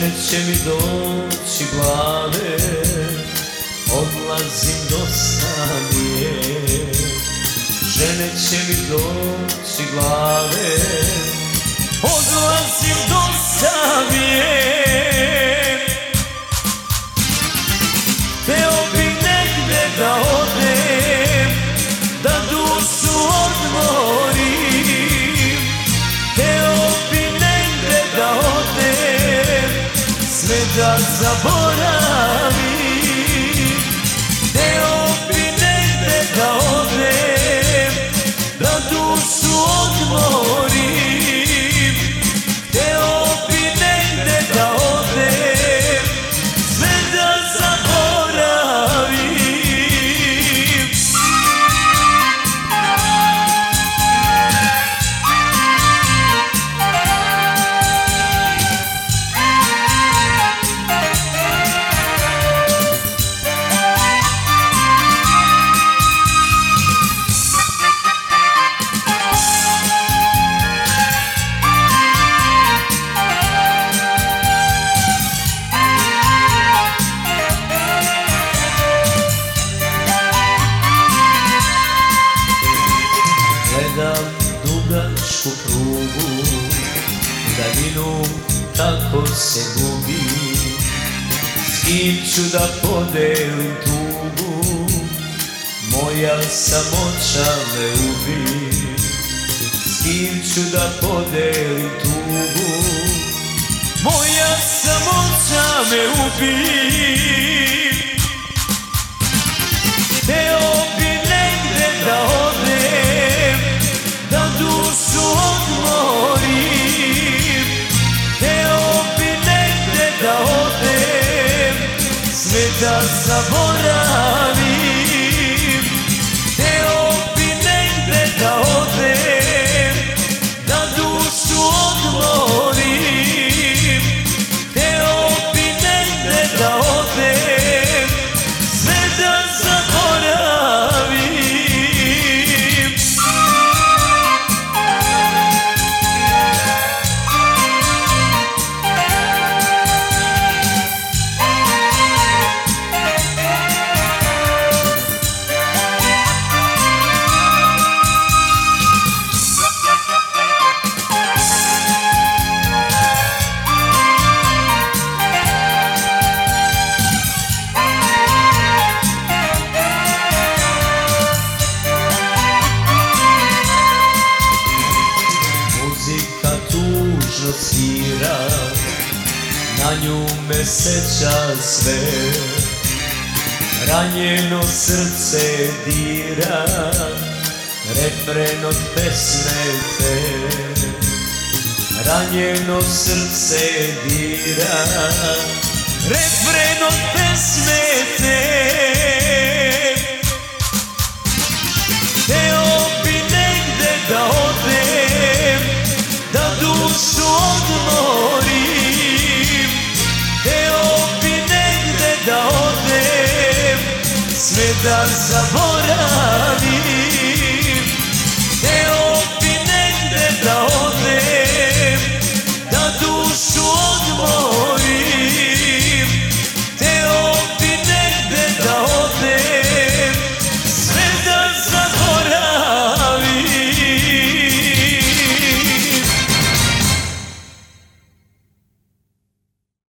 mi doći glave Odlazim dosta mi je Žene će mi doći glave Odlazim dosta Sve da zaboravim kako se gubi. S kim ću da podelim tugu Moja samoća me ubi. S kim ću da podelim tugu Moja samoća me ubi Sve da zaboravim Na nju me seća sve. Ranjeno srce dira Refren od pesme te. Ranjeno srce dira Refren od pesme te da zaboravim